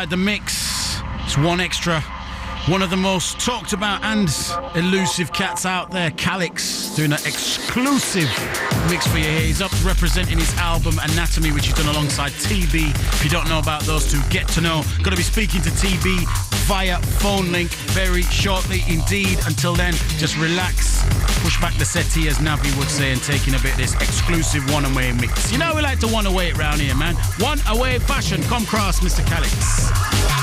inside the mix. It's 1Xtra. One of the most talked about and elusive cats out there, Calyx, doing an exclusive mix for you here. He's up representing his album Anatomy, which he's done alongside Teebee. If you don't know about those two, get to know. Going to be speaking to Teebee via phone link very shortly indeed. Until then, just relax, back the settee, as Navi would say, and taking a bit of this exclusive one away mix. You know, we like to one away it round here, man. One away fashion. Come cross, Mr. Calyx.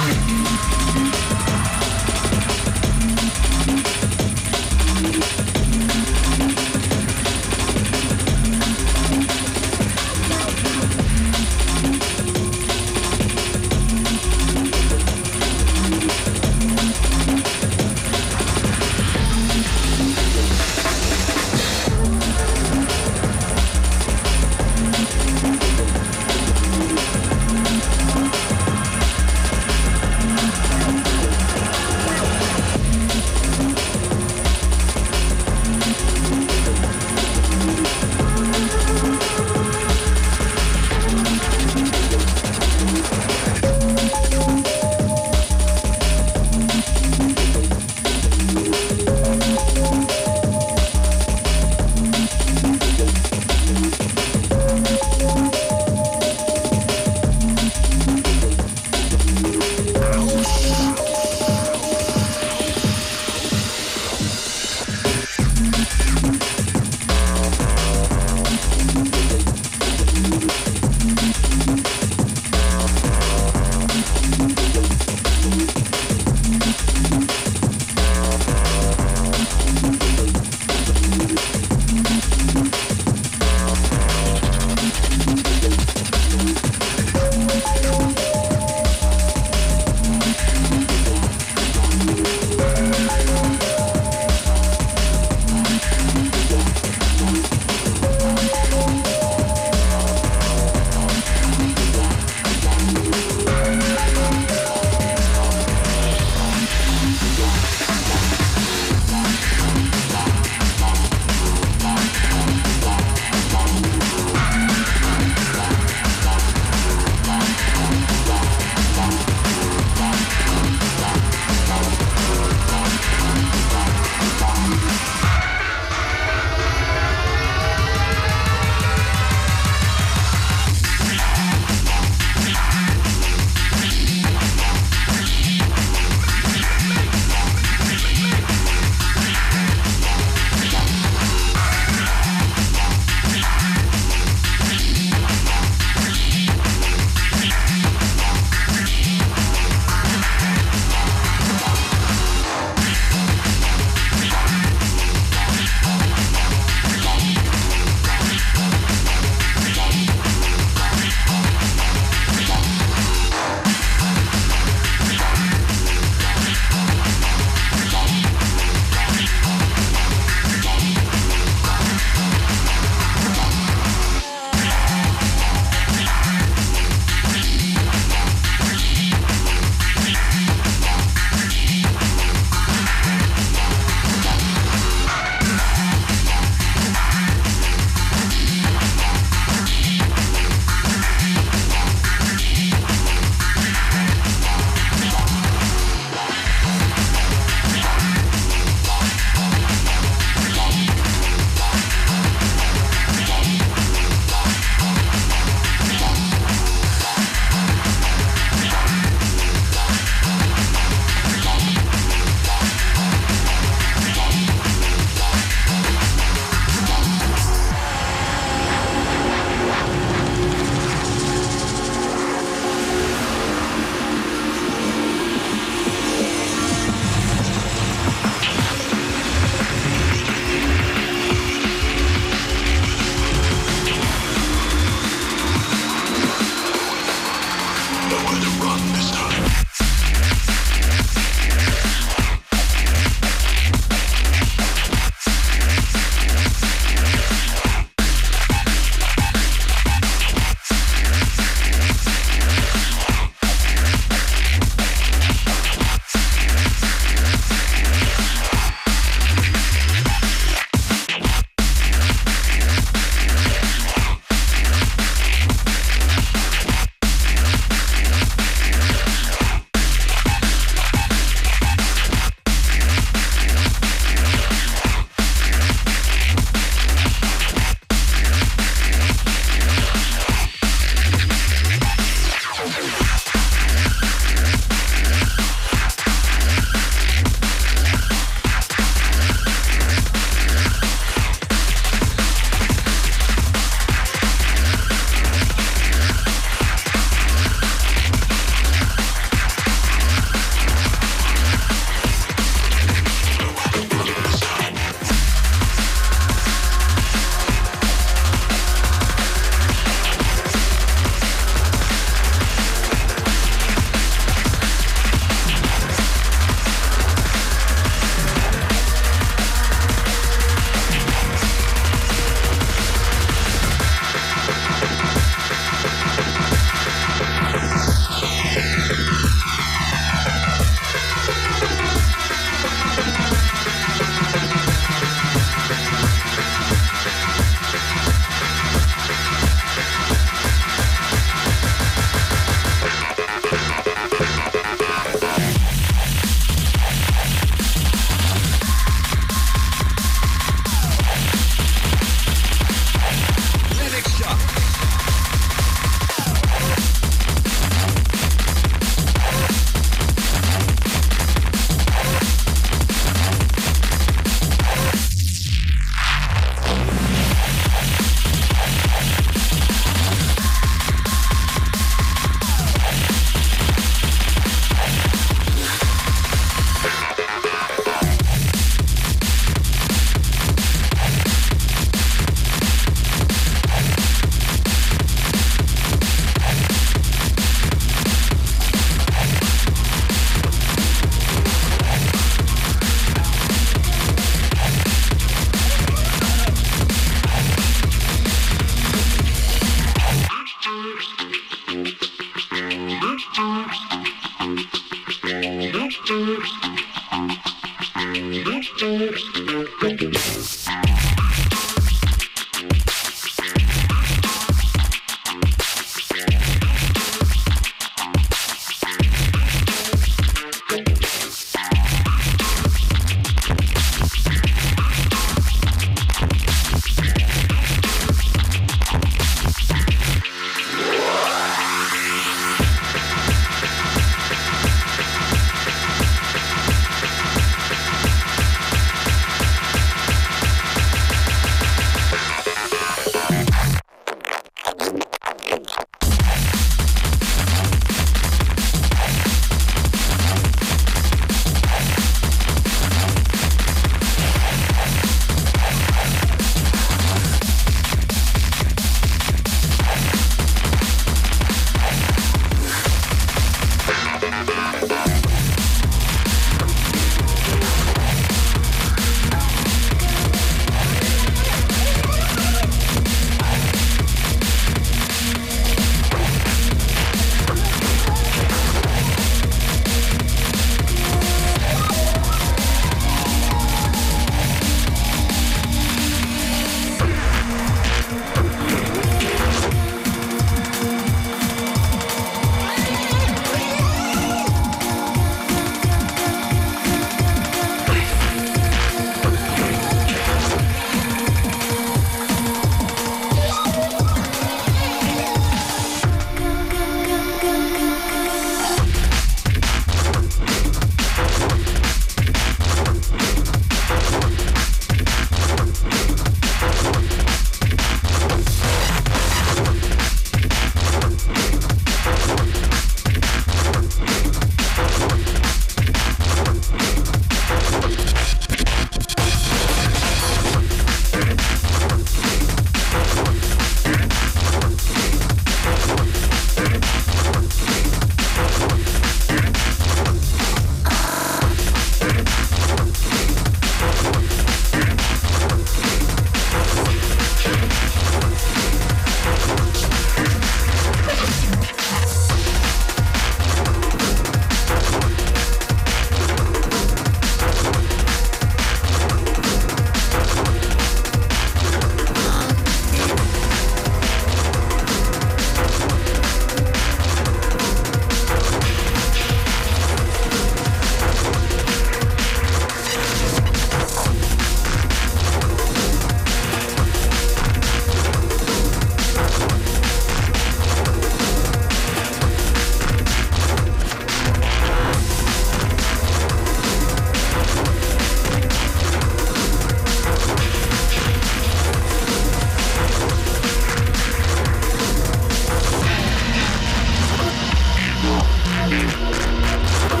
Música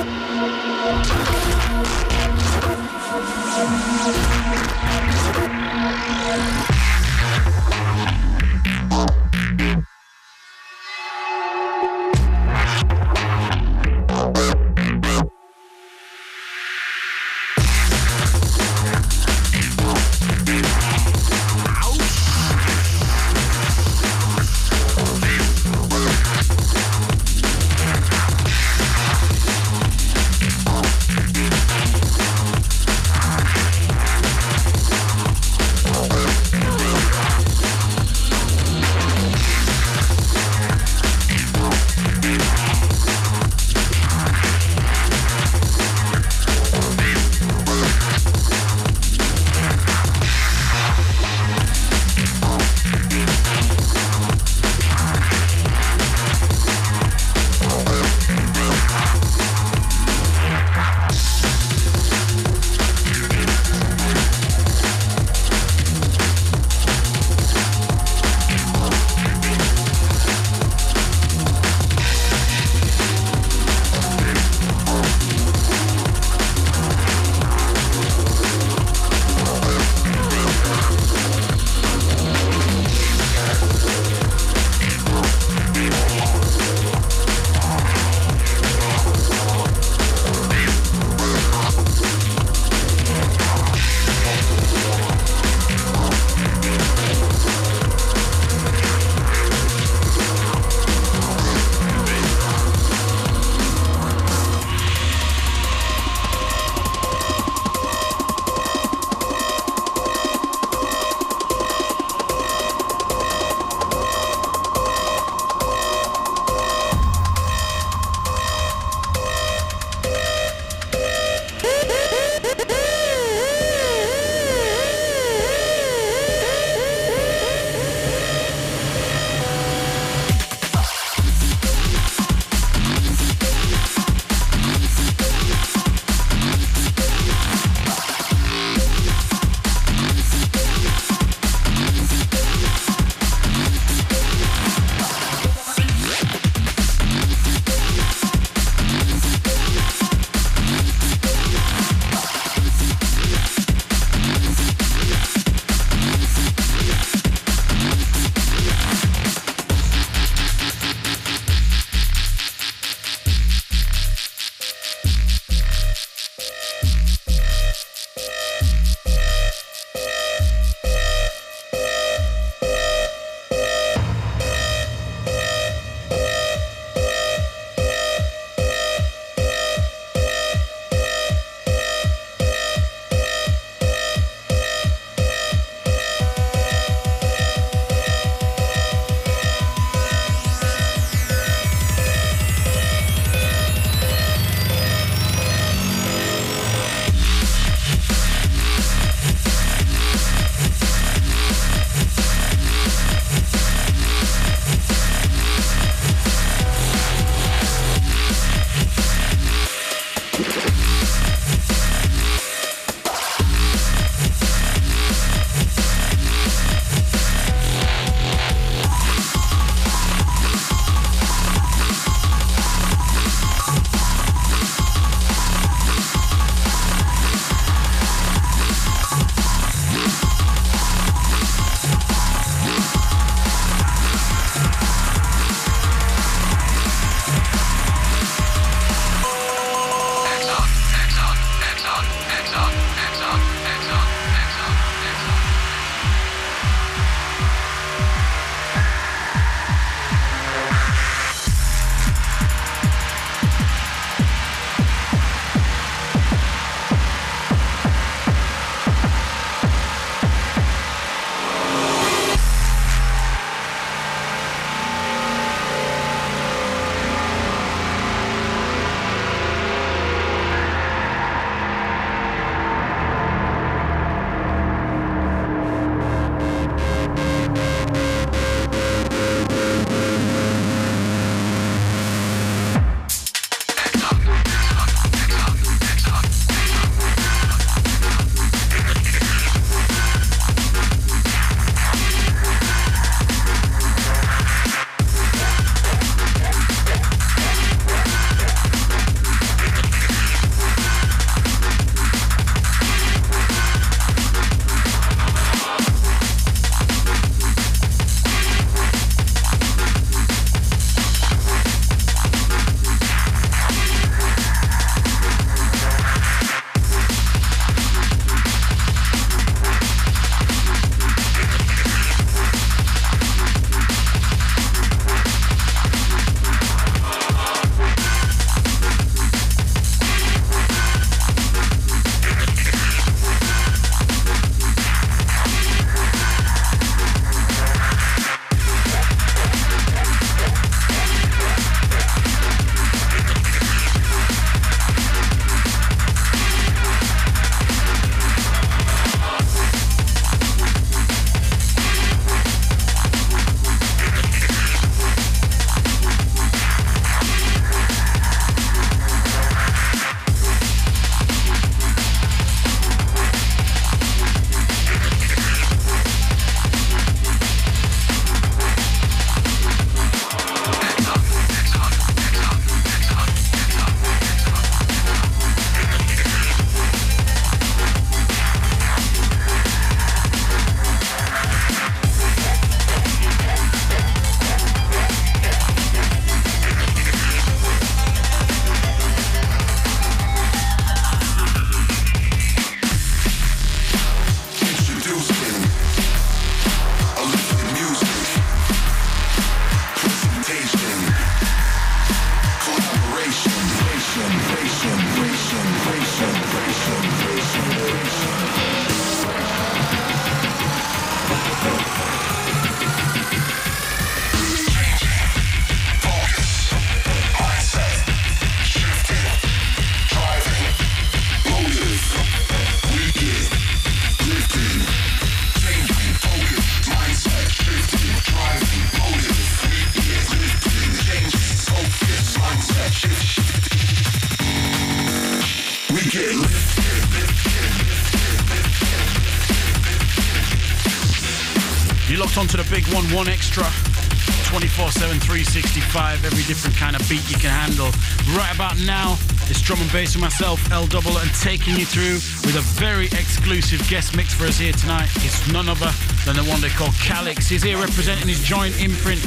365, every different kind of beat you can handle. Right about now, it's drum and bass with myself, L Double, and taking you through with a very exclusive guest mix for us here tonight. It's none other than the one they call Calyx. He's here representing his joint imprint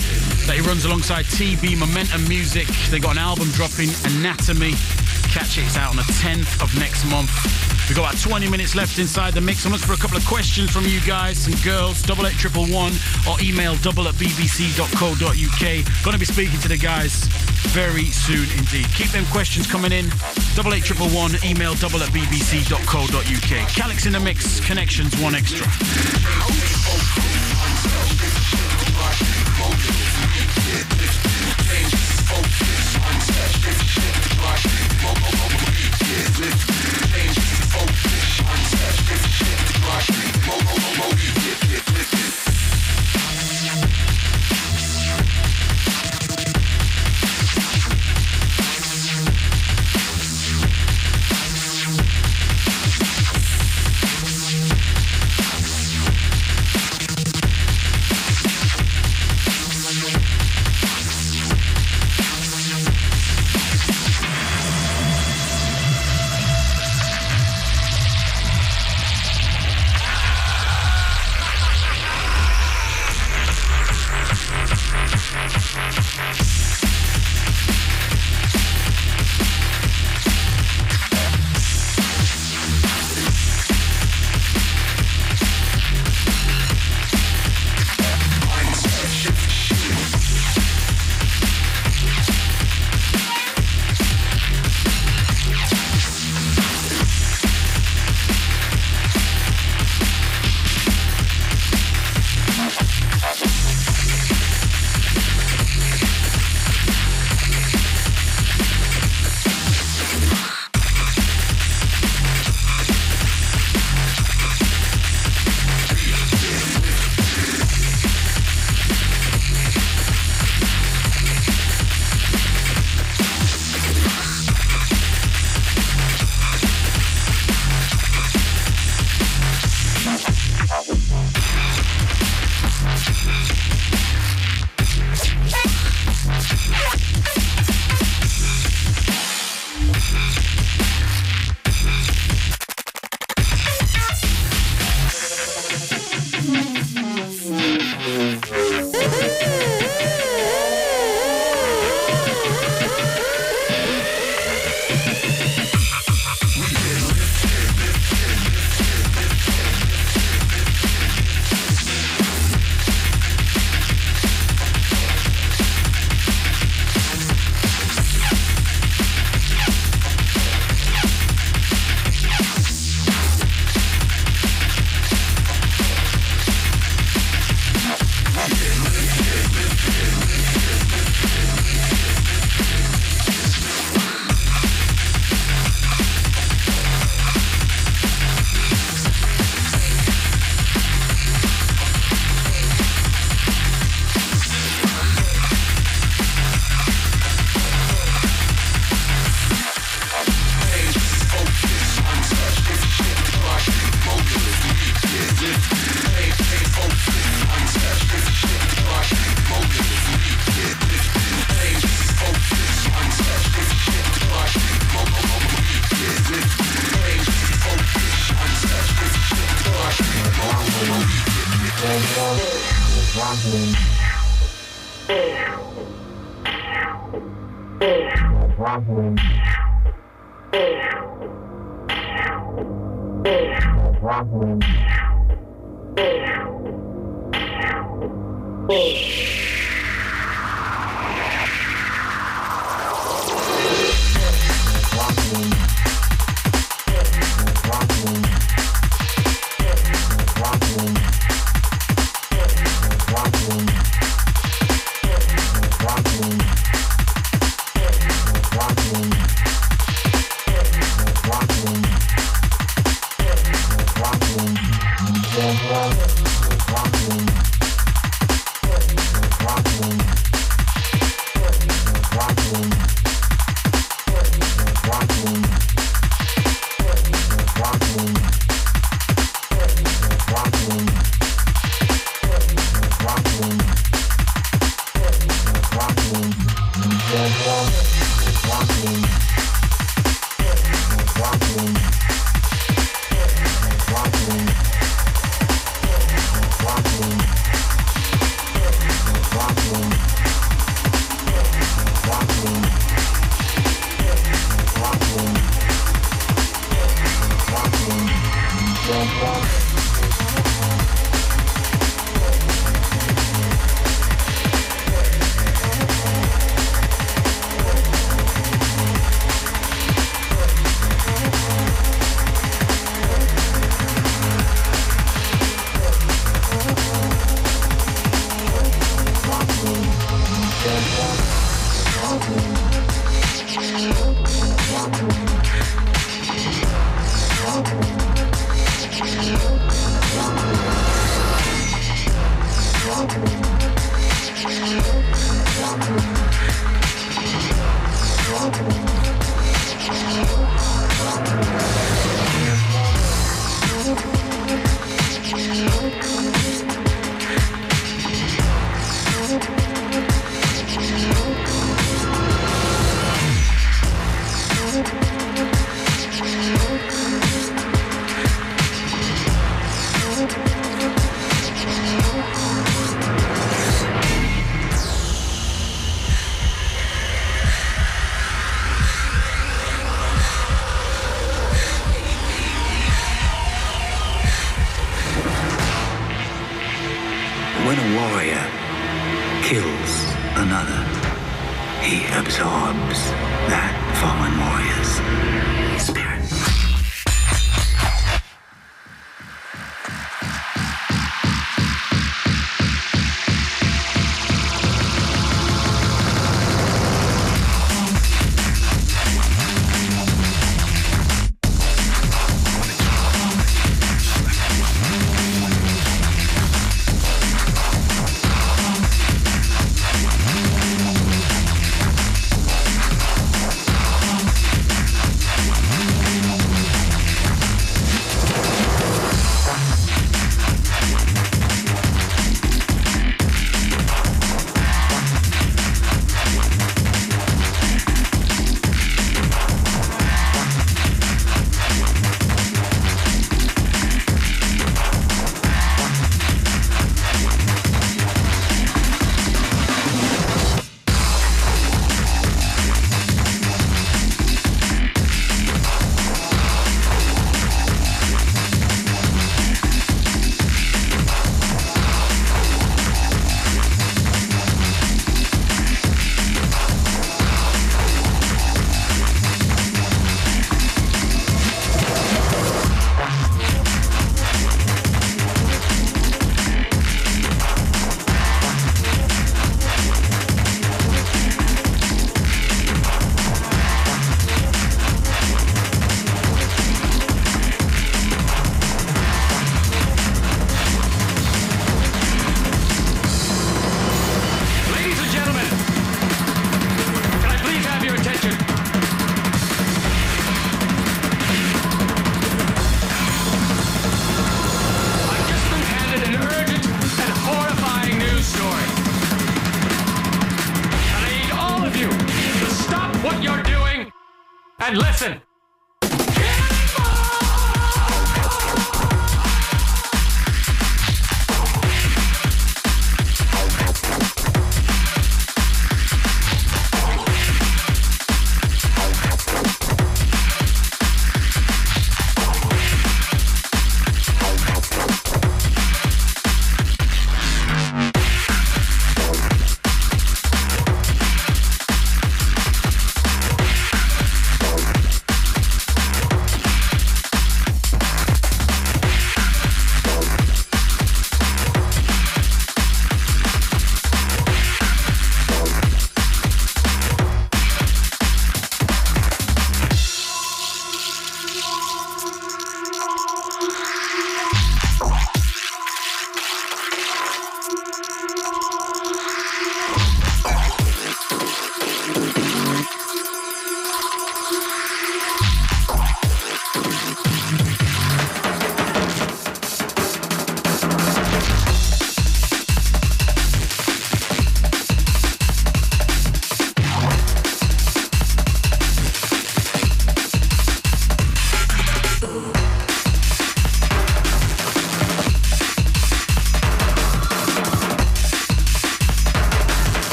that he runs alongside Teebee Momentum Music. They got an album dropping, Anatomy. Catch it, it's out on the 10th of next month. We've got about 20 minutes left inside the mix. I'm looking for a couple of questions from you guys and girls. Double eight triple one or email double at bbc.co.uk. Gonna be speaking to the guys very soon indeed. Keep them questions coming in. Double eight triple one, email double at bbc.co.uk. Calyx in the mix, connections, 1Xtra. absolutely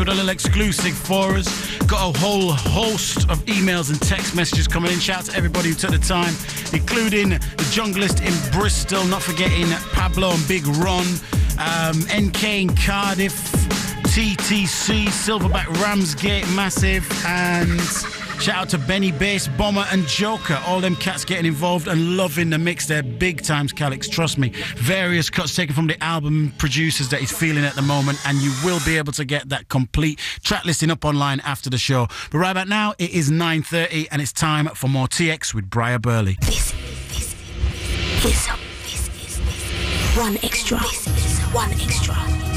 With a little exclusive for us. Got a whole host of emails and text messages coming in. Shout out to everybody who took the time, including the junglist in Bristol, not forgetting Pablo and Big Ron, um, NK in Cardiff, TTC, Silverback Ramsgate, massive, and Shout out to Benny Bass, Bomber, and Joker. All them cats getting involved and loving the mix. They're big times, Calyx. Trust me. Various cuts taken from the album producers that he's feeling at the moment, and you will be able to get that complete track listing up online after the show. But right about now, it is 9.30 and it's time for more TX with Briar Burley. This, this, this, this, this is 1Xtra. This is 1Xtra.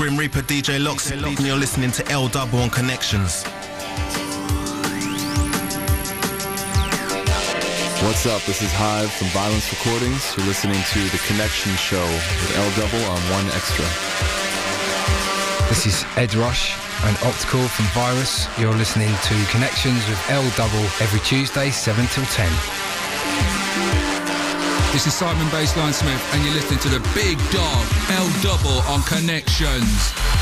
Grim Reaper DJ Locks, and you're listening to L Double on Connections. What's up? This is Hive from Violence Recordings. You're listening to The Connection Show with L Double on 1Xtra. This is Ed Rush and Optical from Virus. You're listening to Connections with L Double every Tuesday, 7 till 10. This is Simon Baseline Smith, and you're listening to the big dog L Double on Connections.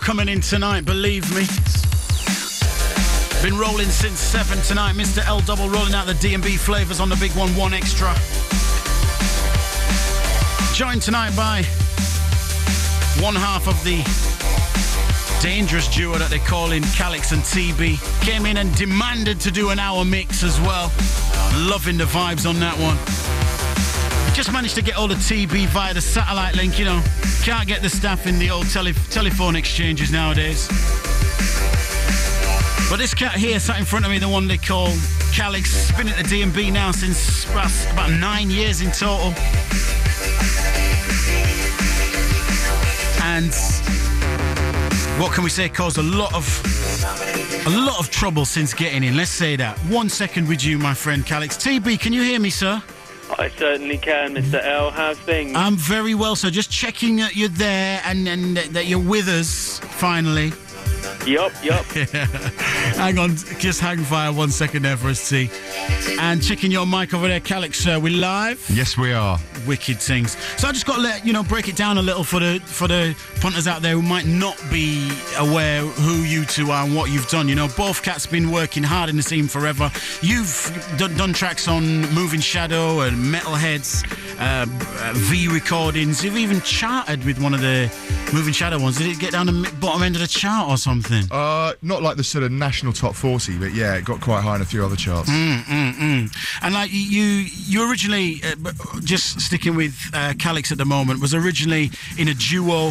Coming in tonight, believe me. Been rolling since 7 tonight. Mr. L Double rolling out the D&B flavors on the big one, 1Xtra. Joined tonight by one half of the dangerous duo that they call in Calyx and Teebee. Came in and demanded to do an hour mix as well. Loving the vibes on that one. Just managed to get all the Teebee via the satellite link, you know. Can't get the staff in the old tele- telephone exchanges nowadays. But this cat here sat in front of me, the one they call Calyx, been at the D&B now since about, about nine years in total. And what can we say caused a lot of a lot of trouble since getting in. Let's say that. One second with you, my friend Calyx. Teebee, can you hear me, sir? I certainly can, Mr. L. How's things? I'm very well, sir. Just checking that you're there and, and that you're with us finally. yup, yup. Hang on, just hang fire one second there for us, T. And checking your mic over there, Calyx, sir. We live? Yes, we are. Wicked things. So I just got to let you know, break it down a little for the for the punters out there who might not be aware who you two are and what you've done. You know, both cats been working hard in the scene forever. You've done, done tracks on Moving Shadow and Metalheadz, uh, uh, V recordings. You've even charted with one of the Moving Shadow ones. Did it get down the bottom end of the chart or something? Uh, not like the sort of national top 40, but yeah, it got quite high in a few other charts. Mm, mm, mm. And like you, you originally uh, just sticking with uh, Calyx at the moment was originally in a duo,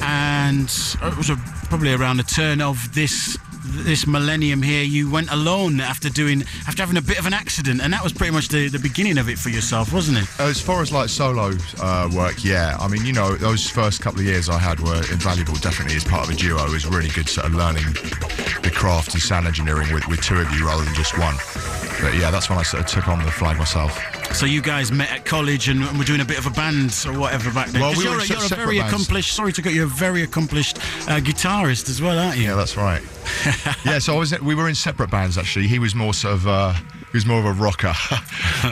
and it was a, probably around the turn of this this millennium here. You went alone after doing after having a bit of an accident, and that was pretty much the, the beginning of it for yourself, wasn't it? As far as like solo uh, work, yeah. I mean, you know, those first couple of years I had were invaluable. Definitely as part of a duo, it was really good sort of learning the craft and sound engineering with, with two of you rather than just one. But yeah, that's when I sort of took on the flag myself. So you guys met at college and we were doing a bit of a band or whatever back then. Well, we you're, a, you're a very bands. accomplished. Sorry to cut you. A very accomplished uh, guitarist as well, aren't you? Yeah, that's right. yeah, so I was. We were in separate bands actually. He was more sort of. Uh, he was more of a rocker.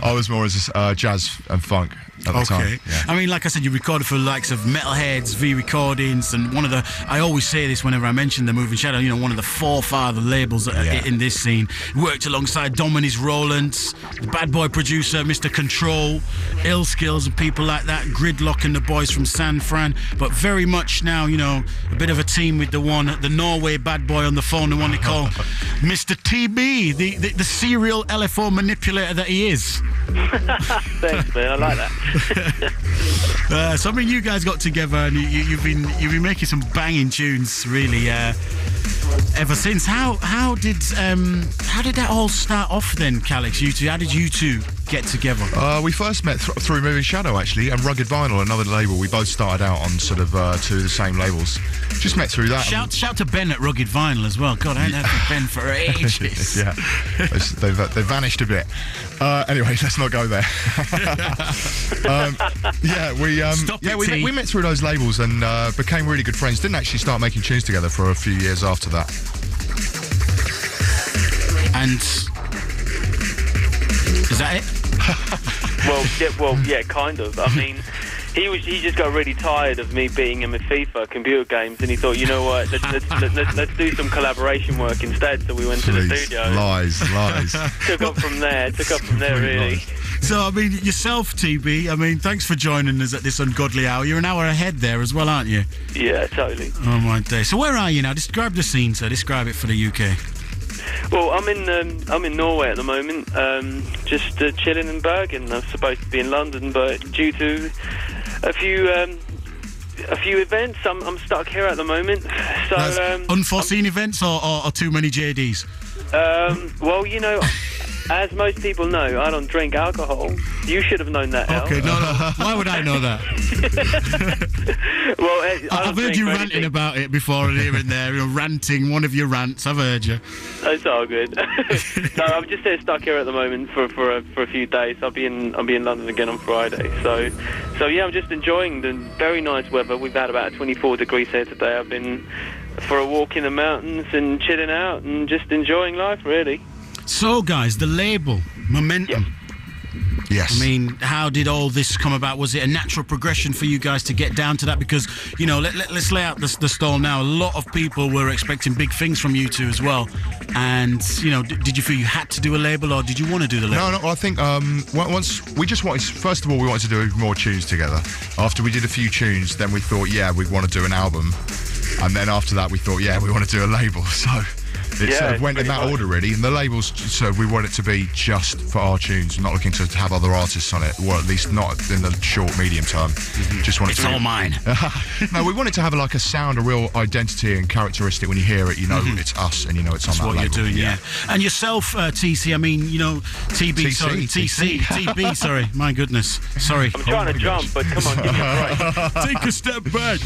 I was more as uh, jazz and funk at the time. Okay. Yeah. I mean, like I said, you recorded for the likes of Metalheadz, V Recordings, and one of the. I always say this whenever I mention the Moving Shadow. You know, one of the forefather labels that- Yeah. in this scene. Worked alongside Dom & Roland, the Bad Boy producer, Mr. Control, Ill Skills, and people like that. Gridlok and the boys from San Fran. But very much now, you know, a bit of a team with the one, the Norway Bad Boy on the phone, the one they call Mr. Teebee, the, the the serial LFO manipulator that he is. Thanks, man. I like that. Uh, so I mean, you guys got together and you, you've been you've been making some banging tunes, really, uh, ever since. How how did um, how did that all start off then, Calyx? You two, how did you two get together? Uh, we first met th- through Moving Shadow actually, and Rugged Vinyl, another label. We both started out on sort of uh, two of the same labels. Just met through that. Shout shout to Ben at Rugged Vinyl as well. God, I ain't had Ben for ages. yeah, they've, they've, they've vanished a bit. Uh, anyway, let's not go there. um, yeah, we um, yeah it, we, met, we met through those labels and uh, became really good friends. Didn't actually start making tunes together for a few years after that. And is that it? well, yeah, well, yeah, kind of. I mean, he was he just got really tired of me beating him at FIFA computer games, and he thought, you know what, let's let's, let's, let's, let's do some collaboration work instead. So we went to the studio. lies, lies. Took up from there. Took up from there, really. So I mean, yourself, Teebee. I mean, thanks for joining us at this ungodly hour. You're an hour ahead there as well, aren't you? Yeah, totally. Oh my day. So where are you now? Describe the scene, sir. Describe it for the UK. Well, I'm in um, I'm in Norway at the moment, um, just uh, chilling in Bergen. I'm supposed to be in London, but due to a few um, a few events, I'm, I'm stuck here at the moment. So, That's um, unforeseen events or, or, or too many JDs? um, well, you know, as most people know, I don't drink alcohol. You should have known that. Al. Okay, no, no. Why would I know that? Well, eh, I I've don't heard you ranting anything. about it before and here and there. You're ranting one of your rants. I've heard you. It's all good. no, I'm just here stuck here at the moment for for a, for a few days. I'll be in I'll be in London again on Friday. So, so yeah, I'm just enjoying the very nice weather. We've had about 24 degrees here today. I've been for a walk in the mountains and chilling out and just enjoying life, really. So, guys, the label Momentum. Yes. I mean, how did all this come about? Was it a natural progression for you guys to get down to that? Because, you know, let, let, us lay out the, the stall now. A lot of people were expecting big things from you two as well. And, you know, d- did you feel you had to do a label or did you want to do the label? No, no. I think um, once we just wanted. First of all, we wanted to do more tunes together. After we did a few tunes, then we thought, yeah, we want to do an album. And then after that, we thought, yeah, we want to do a label. So it Yeah, sort of went in that much. order, really. And the labels, so we want it to be just for our tunes, not looking to have other artists on it, or at least not in the short, medium term. Just want it It's to be all mine. no, we want it to have like a sound, a real identity and characteristic. When you hear it, you know it's us, and you know it's on Mm-hmm. That's that what you're label. doing, yeah. And yourself, uh, TC, I mean, you know, Teebee, TC, sorry, TC, Teebee, sorry, my goodness, sorry. I'm trying to jump, but come on, give me a break. Take a step back.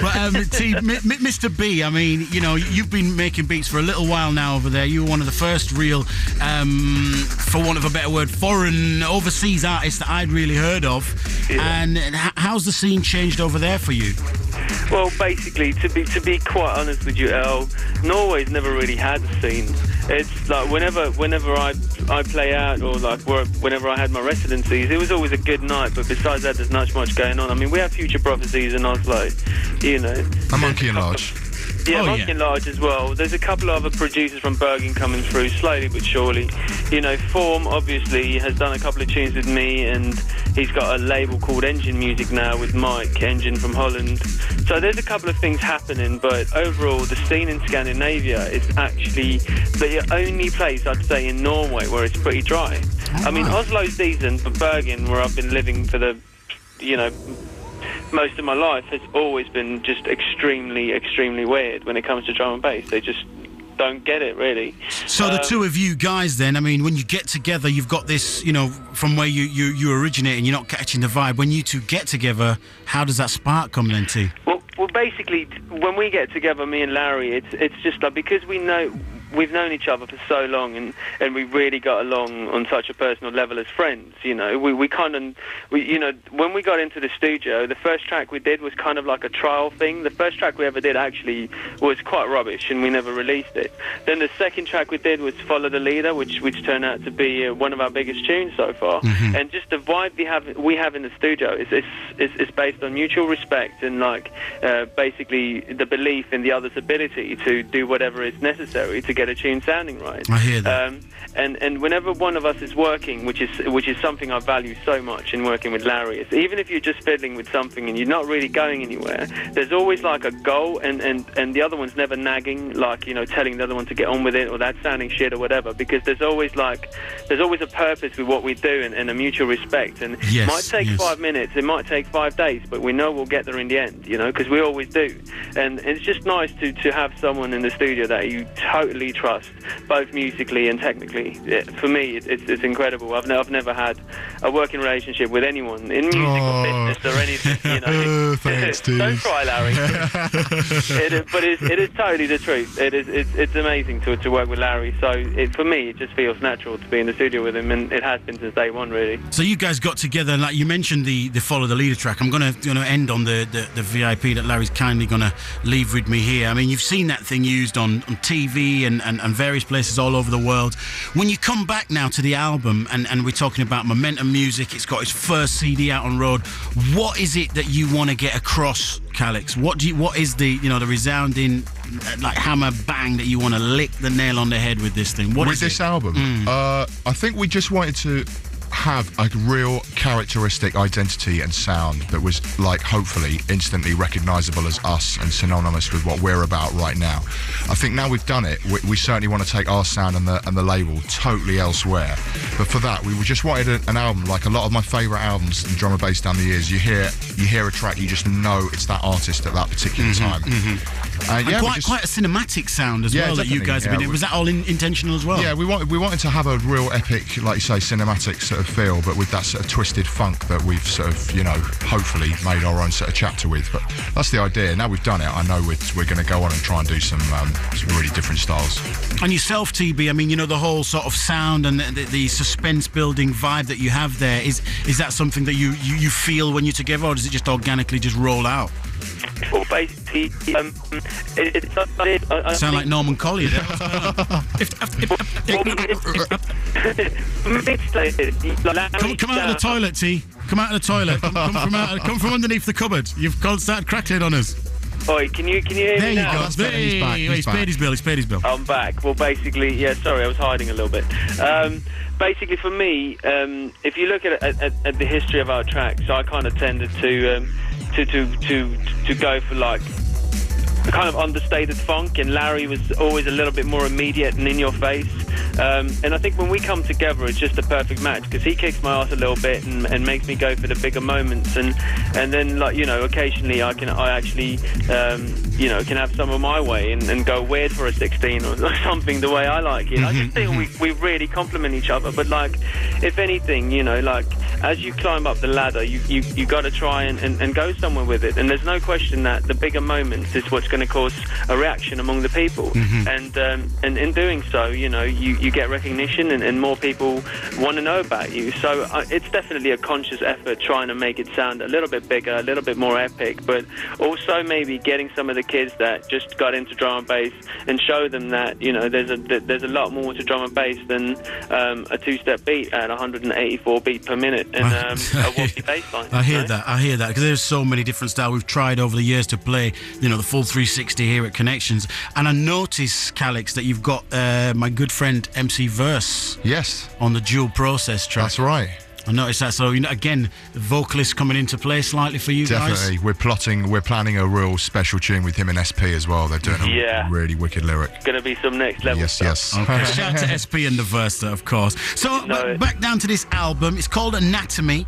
But um, T, M- M- Mr. B, I mean, you know, you've been making beats for a little while now over there. You were one of the first real, um, for want of a better word, foreign overseas artists that I'd really heard of. And h- how's the scene changed over there for you? Well, basically, to be to be quite honest with you, El, Norway's never really had a scene. It's like whenever whenever I I play out or like where- whenever I had my residencies, it was always a good night. But besides that, there's not much going on. I mean, we have Future Prophecies in Oslo, you know. A monkey enlarged. Yeah, Oh, yeah. Large as well. There's a couple of other producers from Bergen coming through slowly but surely. You know, Form obviously has done a couple of tunes with me, and he's got a label called Engine Music now with Mike Engine from Holland. So there's a couple of things happening, but overall, the scene in Scandinavia is actually the only place I'd say in Norway where it's pretty dry. I mean, ah. Oslo's decent, but Bergen, where I've been living for the, you know, most of my life has always been just extremely, extremely weird when it comes to drum and bass. They just don't get it, really. So the Um, two of you guys, then, I mean, when you get together, you've got this, you know, from where you, you, you originate and you're not catching the vibe. When you two get together, how does that spark come then, T? Well, well, basically, when we get together, me and Larry, it's it's just like because we know we've known each other for so long, and and we really got along on such a personal level as friends. You know, we we kind of we you know when we got into the studio, the first track we did was kind of like a trial thing. The first track we ever did actually was quite rubbish, and we never released it. Then the second track we did was Follow the Leader, which which turned out to be uh, one of our biggest tunes so far. And just the vibe we have we have in the studio is is, is, is based on mutual respect and like uh, basically the belief in the other's ability to do whatever is necessary to get a tune sounding right. I hear that. Um, and and whenever one of us is working, which is which is something I value so much in working with Larry, is even if you're just fiddling with something and you're not really going anywhere, there's always like a goal, and and and the other one's never nagging, like you know, telling the other one to get on with it or that's sounding shit or whatever, because there's always like there's always a purpose with what we do and, and a mutual respect, and Yes, it might take yes. five minutes, it might take five days, but we know we'll get there in the end, you know, because we always do, and it's just nice to to have someone in the studio that you totally trust, both musically and technically. It, for me, it, it's, it's incredible. I've, ne- I've never had a working relationship with anyone in music Oh. or business or anything. You know, oh, Thanks, don't Steve. cry, Larry. it is, but it's, it is totally the truth. It is. It's, it's amazing to to work with Larry. So it, for me, it just feels natural to be in the studio with him, and it has been since day one, really. So you guys got together, like you mentioned the, the follow the leader track. I'm gonna gonna end on the, the, the VIP that Larry's kindly gonna leave with me here. I mean, you've seen that thing used on, on TV and, and, and various places all over the world. When you come back now to the album, and, and we're talking about Momentum Music, it's got its first CD out on road. What is it that you want to get across, Calyx? What do you, what is the you know the resounding uh, like hammer bang that you want to lick the nail on the head with this thing? What with is this it? album, uh, I think we just wanted to have a real characteristic identity and sound that was like hopefully instantly recognizable as us and synonymous with what we're about right now. I think now we've done it, we, we certainly want to take our sound and the and the label totally elsewhere. But for that, we just wanted a, an album like a lot of my favorite albums in drum and bass down the years. You hear you hear a track, you just know it's that artist at that particular time. Uh, yeah, quite just- quite a cinematic sound as Yeah, well that you guys have been. we- Was that all in, intentional as well? Yeah, we wanted we wanted to have a real epic, like you say, cinematic sort of feel, but with that sort of twisted funk that we've sort of, you know, hopefully made our own sort of chapter with. But that's the idea. Now we've done it. I know we're, we're going to go on and try and do some, um, some really different styles. And yourself, Teebee. I mean, you know, the whole sort of sound and the, the, the suspense building vibe that you have there is is that something that you, you you feel when you're together, or does it just organically just roll out? Well, basically, um, it, it's I, I Sound like Norman Collier. there. If- if- come, come out of the toilet, T. Come out of the toilet. Come, come from out. Come from underneath the cupboard. You've called, started crackling on us. Oi, can you can you hear There me you now? go. that's better. He's back, he's he's paid back. his bill. He's paid his bill. I'm back. Well, basically, yeah. Sorry, I was hiding a little bit. Um, basically, for me, um, if you look at, at, at the history of our tracks, I kind of tended to um, to, to to to go for like kind of understated funk, and Larry was always a little bit more immediate and in your face. Um, and I think when we come together, it's just a perfect match because he kicks my ass a little bit and, and makes me go for the bigger moments, and and then like you know, occasionally I can I actually um, you know can have some of my way and, and go weird for a 16 or, or something the way I like it. I just think we we really complement each other. But like, if anything, you know, like as you climb up the ladder, you you, you got to try and, and, and go somewhere with it. And there's no question that the bigger moments is what's going to cause a reaction among the people. And um, and in doing so, you know, you, you get recognition and, and more people want to know about you. So uh, it's definitely a conscious effort trying to make it sound a little bit bigger, a little bit more epic, but also maybe getting some of the kids that just got into drum and bass and show them that you know there's a there's a lot more to drum and bass than um, a two-step beat at 184 beat per minute and um, a wobbly bass line. I hear that. I hear that because there's so many different styles we've tried over the years to play. You know, the full 360 here at Connections, and I notice, Calyx, that you've got uh, my good friend MC Verse Yes, on the dual process track. that's right. I noticed that. So you know, again, the vocalist coming into play slightly for you guys. Definitely. We're plotting, we're planning a real special tune with him and SP as well. They're doing a Yeah. really wicked lyric. Going to be some next level Yes, stuff. yes. Okay. Shout out to SP and the Versa, of course. So No, back down to this album. It's called Anatomy.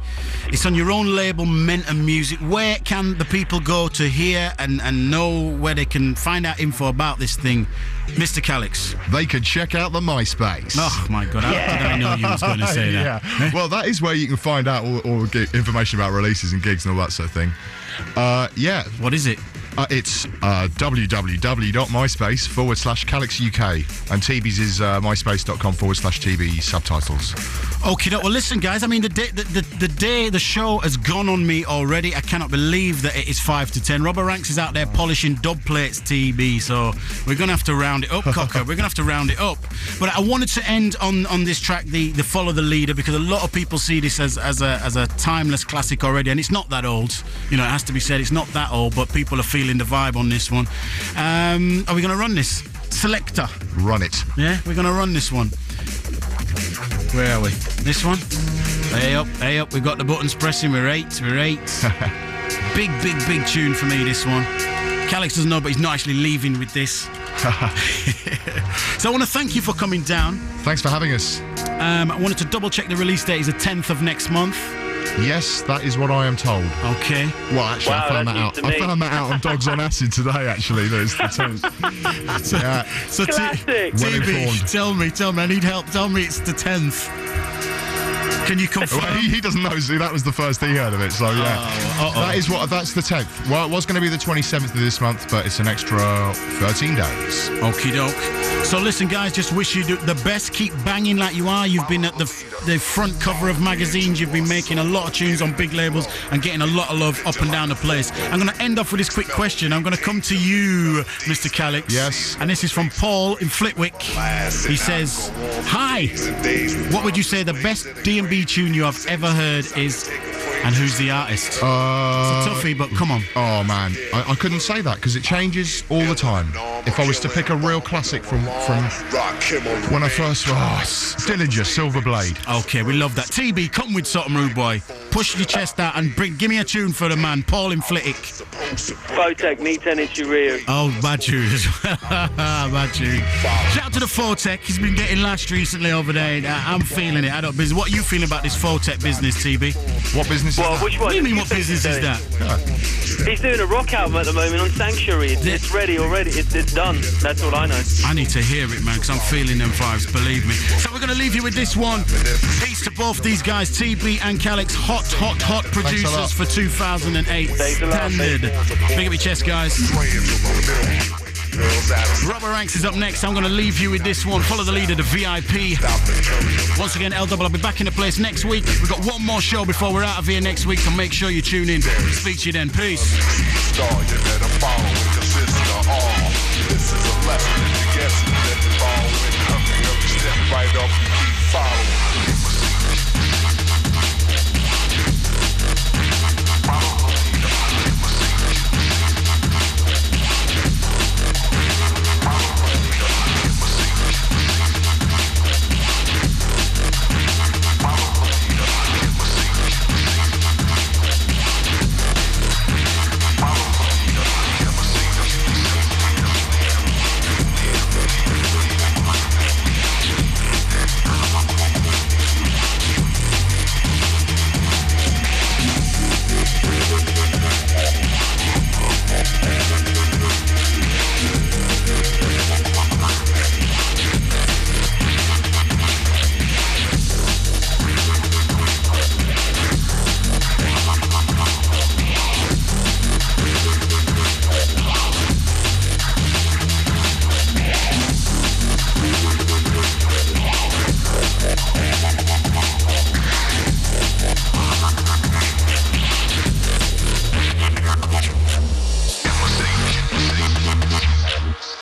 It's on your own label, Mentum Music. Where can the people go to hear and, and know where they can find out info about this thing, Mr. Calyx? They could check out the MySpace. Oh my God! How did I know you was going to say that? yeah. well, that is where you can find out all, all information about releases and gigs and all that sort of thing. Uh, yeah, What is it? Uh, it's uh, www.myspace forward slash Calyx UK. And Teebee's is uh, myspace.com forward slash Teebee subtitles. Okay, well, listen, guys. I mean, the day, the, the, the day the show has gone on me already. I cannot believe that it is five to ten. Robert Ranks is out there polishing dub plates, Teebee. So we're gonna have to round it up, Cocker. We're gonna have to round it up. But I wanted to end on, on this track, the, the follow the leader, because a lot of people see this as, as a as a timeless classic already, and it's not that old. You know, it has to be said, it's not that old. But people are feeling the vibe on this one. Um, are we gonna run this? Selector. Run it. Yeah, we're gonna run this one. Where are we? This one? Hey up, hey up. We've got the buttons pressing. We're eight, we're eight. big, big, big tune for me, this one. Calyx doesn't know, but he's not actually leaving with this. so I want to thank you for coming down. Thanks for having us. Um, I wanted to double check the release date is the 10th of next month. Yes, that is what I am told. Okay. Well, actually, Wow, I found that's that out. I found that out on Dogs on Acid today. Actually, there's the tenth. yeah, So T- Well Teebee, tell me, tell me. I need help. Tell me it's the 10th. Can you confirm? well, he, he doesn't know. See, that was the first he heard of it. So yeah, Oh, that is what. That's the tenth. Well, it was going to be the twenty seventh of this month, but it's an extra thirteen days. Okie doke. So listen, guys, just wish you the best. Keep banging like you are. You've been at the the front cover of magazines. You've been making a lot of tunes on big labels and getting a lot of love up and down the place. I'm going to end off with this quick question. I'm going to come to you, Mr. Calyx. Yes. And this is from Paul in Flitwick. He says, "Hi. What would you say the best D&B tune you have ever heard is, and who's the artist?" Uh, it's a toughie, but come on. Oh man, I, I couldn't say that because it changes all the time. If I was to pick a real classic from from when I first, oh, S- Dillinja, Silver Blade. Okay, we love that. Teebee, come with something, rude boy. Push your chest out and bring. Give me a tune for the man, Paul in Flitwick. Me 10 inch rear. Oh, bad tune as well. bad tune. Shout out to the Photek. He's been getting lashed recently over there. I- I'm feeling it. I don't. What are you feeling about this Photek business, Teebee? What business? Well, is that? which What one? do you mean? What business is that? He's doing a rock album at the moment on Sanctuary. It's, it's ready already. It's, it's done. That's all I know. I need to hear it, man, because I'm feeling them vibes, believe me. So we're going to leave you with this one. Peace to both these guys, Teebee and Calyx, hot, hot, hot lot. producers for 2008. Thanks a lot, Standard. Big up your chest, guys. Playing from the middle. Rubber Ranks is up next. I'm going to leave you with this one. Follow the leader, the VIP. Once again, L Double, I'll be back in the place next week. We've got one more show before we're out of here next week, so make sure you tune in. Speak to you then. Peace.